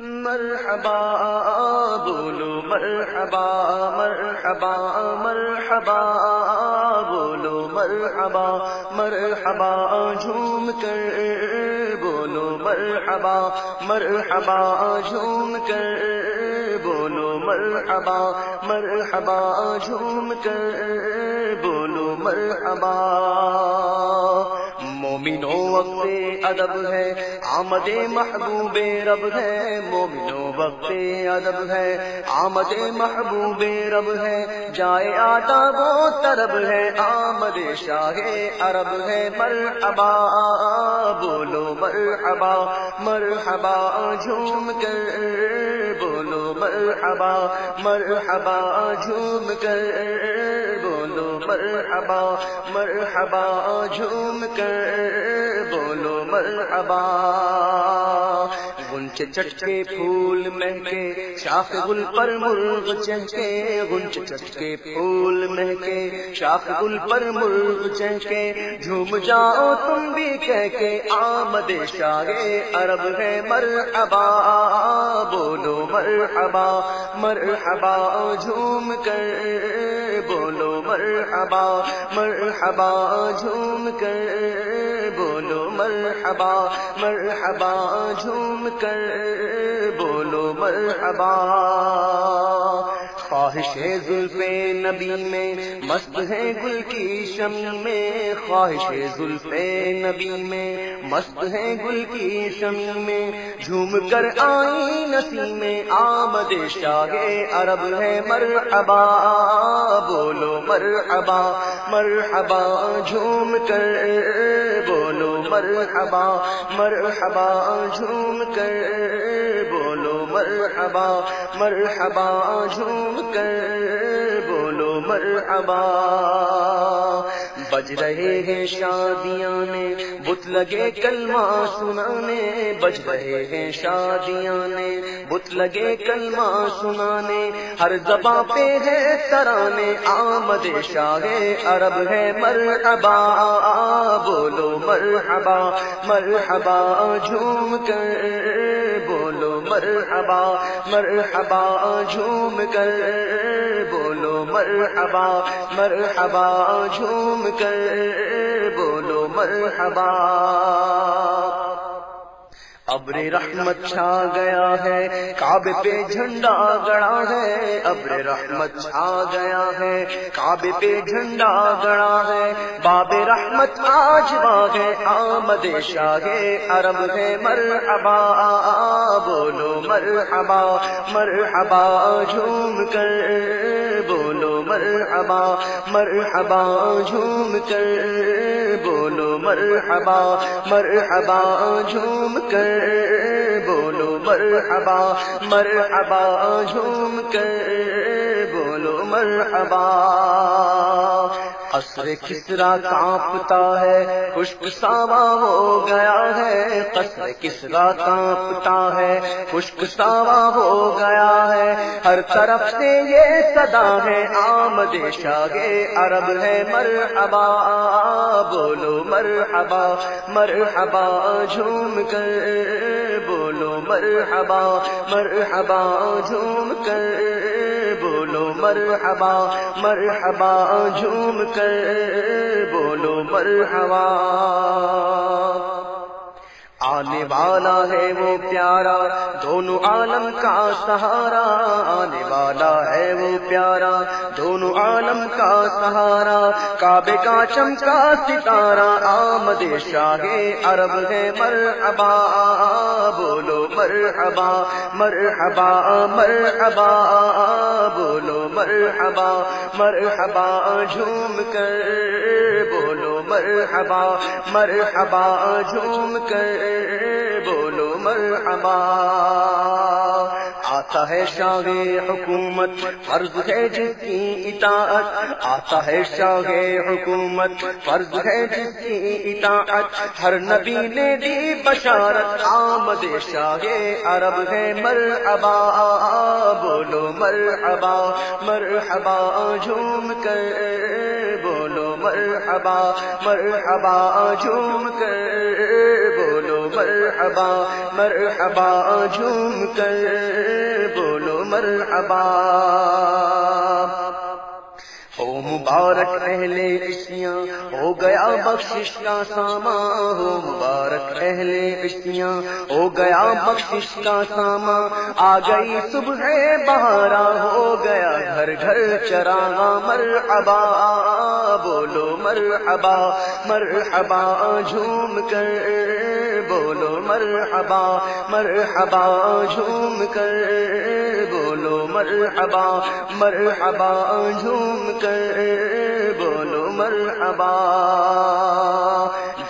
مرحبا، بولو مرحبا مرحبا مرحبا، بولو مرحبا مرحبا، جھوم کر، بولو مرحبا مرحبا، جھوم کر، بولو مرحبا مرحبا، جھوم کر، بولو مرحبا۔ مومنو وقت ادب ہے، آمد محبوب رب ہے مومنو وقت ادب ہے، آمد محبوب رب ہے، جائے آتا وہ طرب ہے، آمد شاہ عرب ہے، مرحبا بولو مرحبا مرحبا جھوم کر بولو مرحبا مرحبا جھوم کر مرحبا مرحبا، جھوم کر بولو مرحبا۔ گنچ چٹکے پھول مہکے، شاخ گل پر مرغ چہکے۔ گنچ چٹکے پھول مہکے، شاخ گل پر مرغ چہکے۔ جھوم جاؤ تم بھی کہہ کے، آمد شاہ عرب ہے مرحبا۔ بولو مرحبا مرحبا، جھوم کر مرحبا مرحبا جھوم کر بولو مرحبا مرحبا جھوم کر بولو مرحبا۔ خواہش زلف نبی میں، مست ہے گل کی شمی میں، خواہش زلف نبی میں، مست ہے گل کی شمی میں، جھوم کر آئی نسی میں آمد شاہ عرب ہے مرحبا، بولو مرحبا مرحبا، جھوم کر، بولو مرحبا مرحبا، جھوم کر، بولو مرحبا مرحبا، جھوم کر بولو مرحبا۔ بج رہے ہیں شادیاں نے بت لگے کلمہ سنانے۔ بج رہے ہیں شادیاں نے بت لگے کلمہ سنانے۔ ہر زباں پہ ہے ترانے۔ آمد شاہ عرب ہے مرحبا۔ بولو مرحبا مرحبا، جھوم کر مرحبا مرحبا جھوم کر بولو مرحبا مرحبا جھوم کر بولو مرحبا۔ ابر رحمت چھا گیا ہے، کعبے پہ جھنڈا گڑا ہے، ابر رحمت چھا گیا ہے، کعبے پہ جھنڈا گڑا ہے، باب رحمت آج باغ ہے، آمد شاہ عرب ہے، مرحبا بولو مرحبا مرحبا، جھوم کر۔ مرحبا مرحبا، جھوم کر بولو، مرحبا مرحبا، جھوم کر بولو، مرحبا مرحبا، جھوم کر بولو، مرحبا۔ قصر کسرا کانپتا ہے؟ خشک ساوا ہو گیا ہے، قصر کسرا کانپتا ہے؟ خشک ساوا ہو گیا ہے، ہر طرف سے یہ صدا ہے، آمد شاہ عرب ہے، مرحبا، بولو مرحبا مرحبا، جھوم کر، بولو مرحبا مرحبا، جھوم کر۔ مرحبا مرحبا جھوم کر بولو مرحبا۔ آنے والا ہے وہ پیارا، دونوں عالم کا سہارا۔ آنے والا ہے وہ پیارا، دونوں عالم کا سہارا۔ کعبے کا چمکا ستارہ، آمد شاہ عرب ہے، مرحبا، بولو مرحبا مرحبا مرحبا، بولو مرحبا مرحبا، جھوم کر بولو مرحبا مرحبا، جھوم کر بولو مرحبا۔ آتا ہے شاہ حکومت، فرض ہے جس کی اطاعت۔ آتا ہے شاہ حکومت، فرض ہے جس کی اطاعت۔ ہر نبی نے دی بشارت، آمد شاہ عرب ہے مرحبا۔ بولو مرحبا مرحبا، جھوم کر مرحبا مرحبا جھوم کر بولو مرحبا مرحبا جھوم کر بولو مرحبا ہو مبارک اہل عشیاں ہو گیا بخشش کا ساما، ہو مبارک اہل عشیاں ہو گیا بخشش کا ساما، آ گئی صبح بہارا، ہو گیا گھر گھر چراغا مر ابا بولو مر ابا مر ابا جھوم کر۔ مرحبا مرحبا مر ابا جھوم کر بولو مرحبا ابا مر ابا جھوم کر بولو مرحبا۔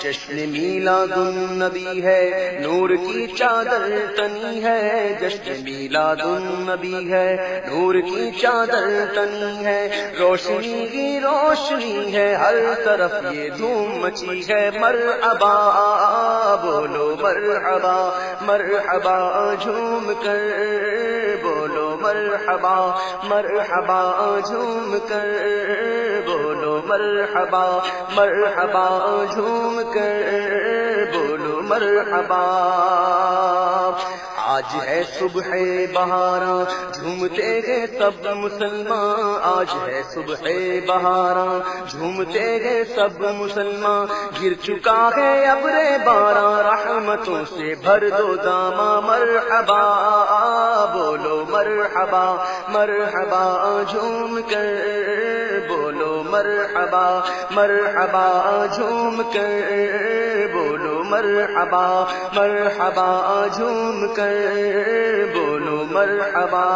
جشن میلا دن ہے، نور کی چادر تنی ہے، جشن میلا دن ہے، نور کی چادر تنی ہے، روشنی کی روشنی ہے، ہر طرف یہ دھوم مچی ہے مر ابا بولو مر ابا مر ابا جھوم کر مرحبا مرحبا جھوم کر بولو مرحبا مرحبا جھوم کر مرحبا. آج ہے صبح بہارا، جھومتے گئے سب مسلمان. آج ہے صبح بہارا، جھومتے گئے سب مسلمان. گر چکا ہے ابرے بارہ، رحمتوں سے بھر دو داما. مرحبا، بولو مرحبا مرحبا، جھوم کر بولو مرحبا مرحبا جھوم کر بولو مرحبا مرحبا جھوم کر بولو مرحبا۔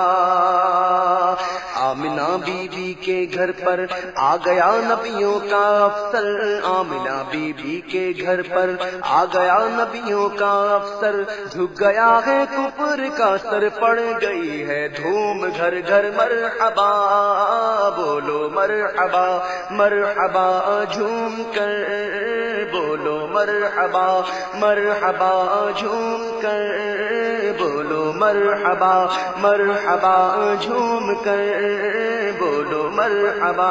آمنا بی بی کے گھر پر آ گیا نبیوں کا افسر۔ آمنا بی بی کے گھر پر آ گیا نبیوں کا افسر۔ جھک گیا ہے کپر کا سر، پڑ گئی ہے دھوم۔ گھر گھر، مرحبا، بولو مرحبا مرحبا، جھوم کر۔ بولو مرحبا مرحبا، جھوم کر۔ بولو مرحبا مرحبا جھوم کر بولو مرحبا۔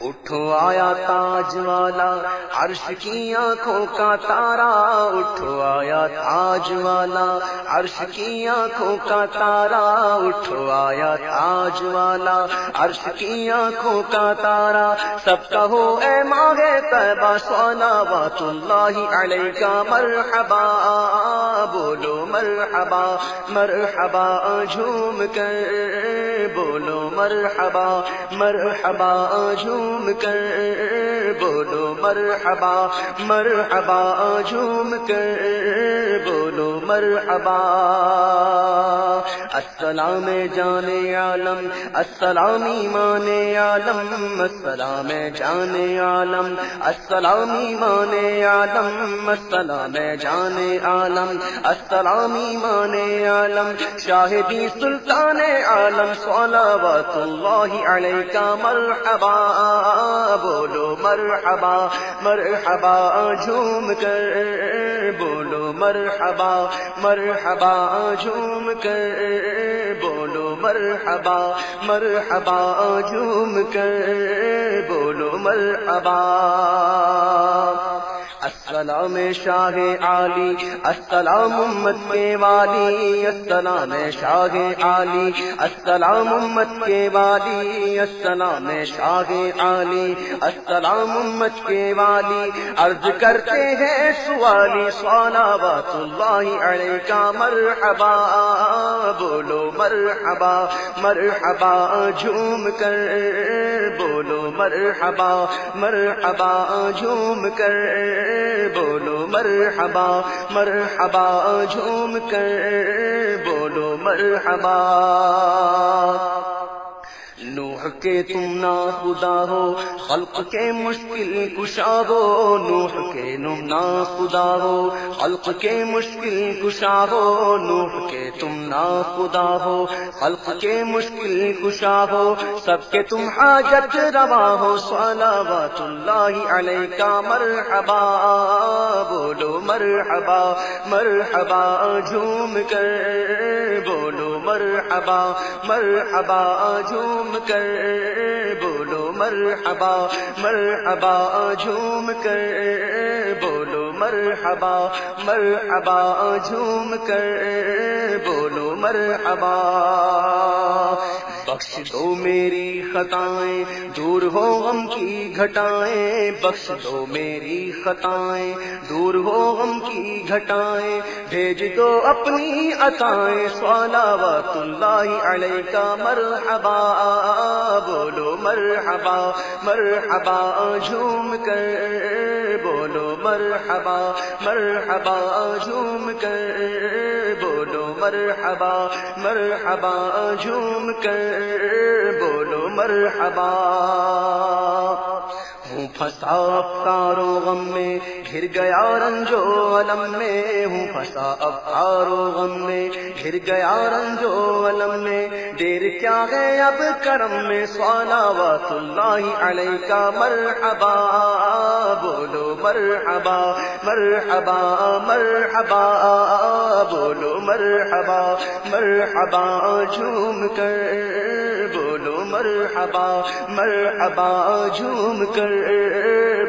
اٹھو آیا تاج والا، عرش کی آنکھوں کا تارا۔ اٹھو آیا تاج والا، عرش کی آنکھوں کا تارا۔ اٹھو آیا تاج والا، عرش کی آنکھوں کا تارا۔ سب کہو اے ماغے طیبہ سونا بات اللہ علیہ کا مرحبا۔ بولو مرحبا مرحبا جھوم کر۔ بولو مرحبا مرحبا جھوم کر بولو مرحبا مرحبا، جھوم کر بولو مرحبا۔ السلام جانے عالم، السلام ایمان عالم، السلام جانے عالم، السلام ایمان عالم، السلام جانے عالم، السلام ایمان عالم، شاہدی سلطان عالم، صلوات اللہ علیہ کا مرحبا۔ بولو مرحبا مرحبا جھوم کر بولو مرحبا مرحبا، جھوم کر بولو مرحبا مرحبا، جھوم کر بولو مرحبا۔ السلام شاہ علی السلام امت کے والی، السلام شاہ علی السلام امت کے والی، السلام شاہ علی السلام امت کے والی۔ عرض کرتے ہیں سوالی صلوات اللہ علیہ کا مرحبا، بولو مرحبا مرحبا، جھوم کر، بولو مرحبا مرحبا، جھوم کر۔ بولو مرحبا مرحبا جھوم کر بولو مرحبا۔ کے تم نا خدا ہو، خلق کے مشکل کشا ہو، نوح کے نم نا خدا ہو، خلق کے مشکل کشا ہو، نوح کے تم نا خدا ہو، خلق کے مشکل کشا ہو، سب کے تم حاجت روا ہو، صلوات اللہ علیہ کا مرحبا، بولو مرحبا مرحبا، جھوم کر، بولو مرحبا مرحبا، جھوم کر۔ بولو مرحبا مرحبا جھوم کر۔ بولو مرحبا مرحبا جھوم کر۔ بولو مرحبا۔ بخش دو میری خطائیں دور ہو غم کی گھٹائیں بخش دو میری خطائیں دور ہو غم کی گھٹائیں بھیج دو اپنی عطائیں صلوات اللہ علیہ کا مرحبا بولو مرحبا مرحبا جھوم کر بولو مرحبا مرحبا جھوم کر بولو مرحبا مرحبا جھوم کر بولو مرحبا ہوں پھنسا افکارو غم میں گھر گیا رنجو علم میں ہوں پھنسا افکارو غم میں گھر گیا رنجو علم میں دیر کیا ہے اب کرم میں؟ سوالا وات اللہ علیہ کا مرحبا، بولو مرحبا مرحبا مرحبا، بولو مرحبا مرحبا، جھوم کر مرحبا مرحبا جھوم کر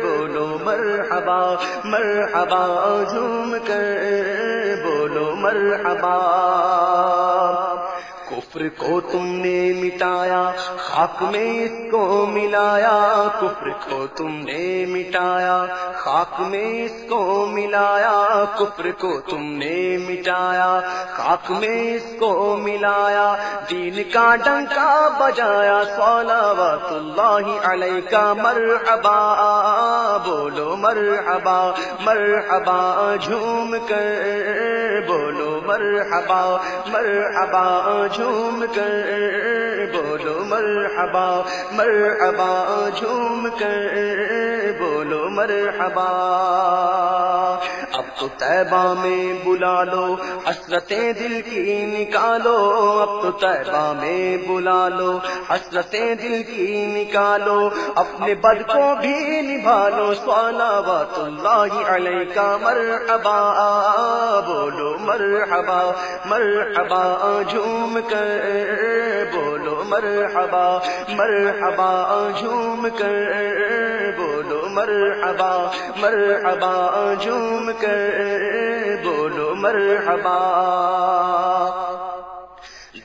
بولو مرحبا مرحبا جھوم کر بولو مرحبا۔ کفر کو تم نے مٹایا، خاک میں اس کو ملایا، کفر کو تم نے مٹایا، خاک میں اس کو ملایا، کفر کو تم نے مٹایا، خاک میں اس کو ملایا، دین کا ڈنکا بجایا صلوات اللہ علیہ کا مرحبا، بولو مرحبا مرحبا جھوم کر، بولو مرحبا مرحبا جھوم کر بولو مرحبا مرحبا جھوم کر بولو مرحبا۔ اب تو طیبہ میں بلا لو حسرتیں دل کی نکالو۔ اب تو طیبہ میں بلا لو حسرتیں دل کی نکالو۔ اپنے بد کو بھی نبھالو، صلوات اللہ علیہ کا مرحبا۔ بولو مرحبا مرحبا، جھوم کر۔ بولو مرحبا مرحبا، جھوم کر۔ بولو مرحبا مرحبا جھوم کر بولو مرحبا۔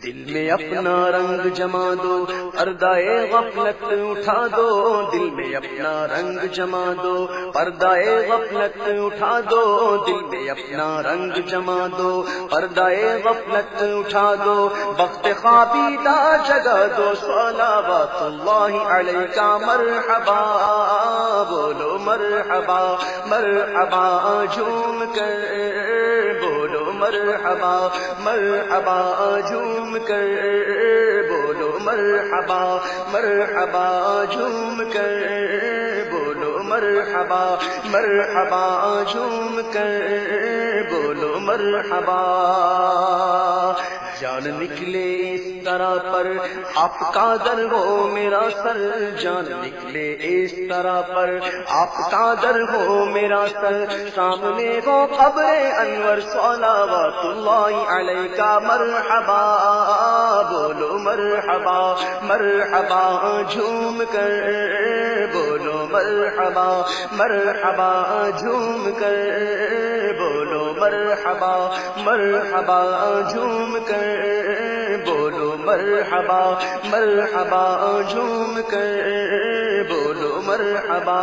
دل میں اپنا رنگ جما دو، پردائے غفلت اٹھا دو۔ دل میں اپنا رنگ جما دو، پردائے غفلت اٹھا دو۔ دل میں اپنا رنگ جما دو، پردائے غفلت اٹھا دو۔ وقت خوابیدہ جگہ دو صلوات اللہ علیہ کا مرحبا۔ بولو مرحبا مرحبا، جھوم کر۔ مرحبا مرحبا، جھوم کر بولو مرحبا مرحبا، جھوم کر بولو مرحبا مرحبا، جھوم کر بولو مرحبا۔ جان نکلے اس طرح پر۔ آپ کا در ہو میرا سر، جان نکلے اس طرح پر۔ آپ کا در ہو میرا سر، سامنے ہو قبر انور۔ صلوات اللہ علیہ کا مرحبا، بولو مرحبا مرحبا، جھوم کر۔ بولو مرحبا مرحبا، جھوم کر۔ بولو مرحبا مرحبا جھوم کر بولو مرحبا مرحبا جھوم کر بولو مرحبا۔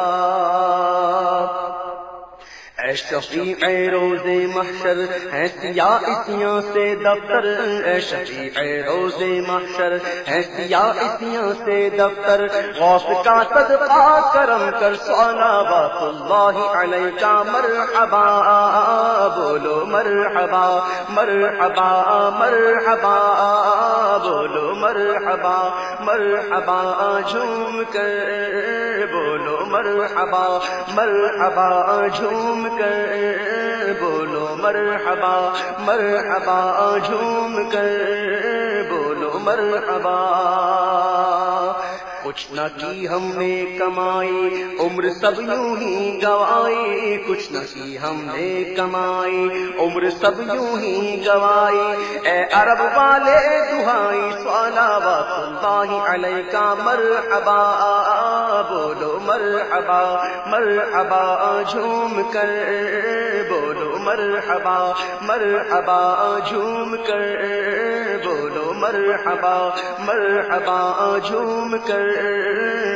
اے روز محشر ہے سیاحتیاں سے دفتر۔ اے شفیع روز محشر ہے سیاحتیاں سے دفتر۔ غوث کا صدقہ کرم کر صلوات اللہ علیہ کا مرحبا۔ بولو مرحبا مرحبا مرحبا۔ بولو مرحبا مرحبا۔ جھوم کر بولو مرحبا مرحبا، جھوم کر بولو مرحبا مرحبا، جھوم کر بولو مرحبا۔ کچھ نہ کی ہم نے کمائی، عمر سب یوں ہی گوائی۔ کچھ نہ کی ہم نے کمائی، عمر سب یوں ہی گوائی۔ اے عرب والے دہائی سوالا اللہ علیہ کا مر بولو مر مرحبا، جھوم کر. بولو مرحبا مرحبا، جھوم کر. بولو مرحبا مرحبا، جھوم کر.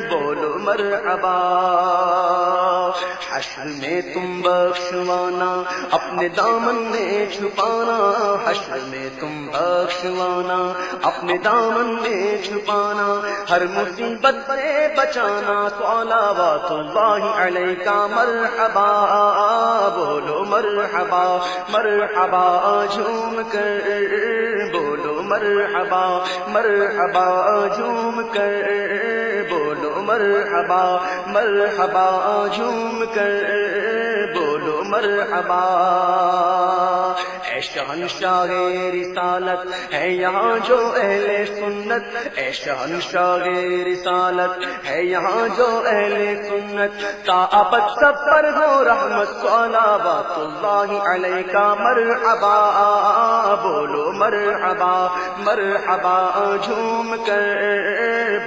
بولو مرحبا۔ حشر میں تم بخشوانا، اپنے دامن میں چھپانا۔ حشر میں تم بخشوانا، اپنے دامن میں چھپانا۔ ہر مصیبت سے بچانا سولا بات اللہ علیہ کا مرحبا۔ بولو مرحبا مرحبا جھوم کر۔ بولو مرحبا مرحبا جھوم کر۔ مرحبا مرحبا جھوم کر مرحبا۔ اے شہنشاہ رسالت ہے یہاں جو اہل سنت۔ اے شہنشاہ رسالت ہے یہاں جو اہل سنت۔ تا ابد سب پر ہو رحمت والا بات اللہ علیہ کا مرحبا۔ بولو مرحبا مرحبا جھوم کر۔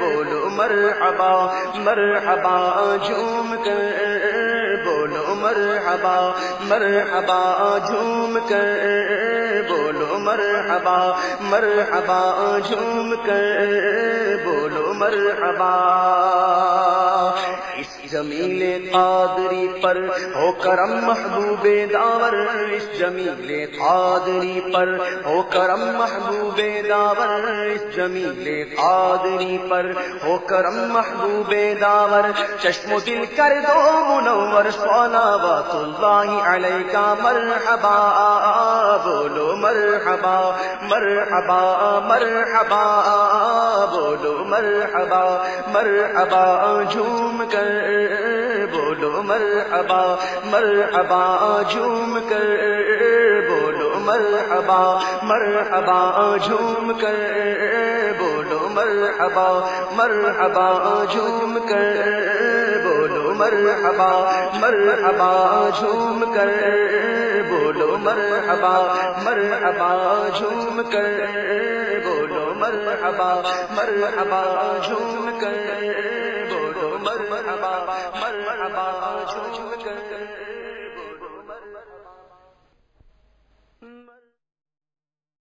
بولو مرحبا مرحبا جھوم کر۔ مرحبا مرحبا جھوم کر بولو مرحبا مرحبا جھوم کر بولو مرحبا۔ اس جمیل قادری پر ہو کرم محبوب داور، اس جمیل قادری پر ہو کرم محبوب داور، اس جمیل قادری پر ہو کرم محبوب داور۔ چشم و دل کر دو منور سونا بات اللہ علیہ کا مرحبا، بولو مرحبا مرحبا مرحبا، بولو مرحبا مرحبا، جھوم کر بولو مرحبا مرحبا، جھوم کر۔ بولو مرحبا مرحبا، جھوم کر۔ بولو مرحبا مرحبا، جھوم کر۔ بولو مرحبا مرحبا، جھوم کر۔ بولو مرحبا مرحبا، جھوم کر۔ بولو مرحبا مرحبا، جھوم کر۔ مرحبا مرحبا جھوم کر۔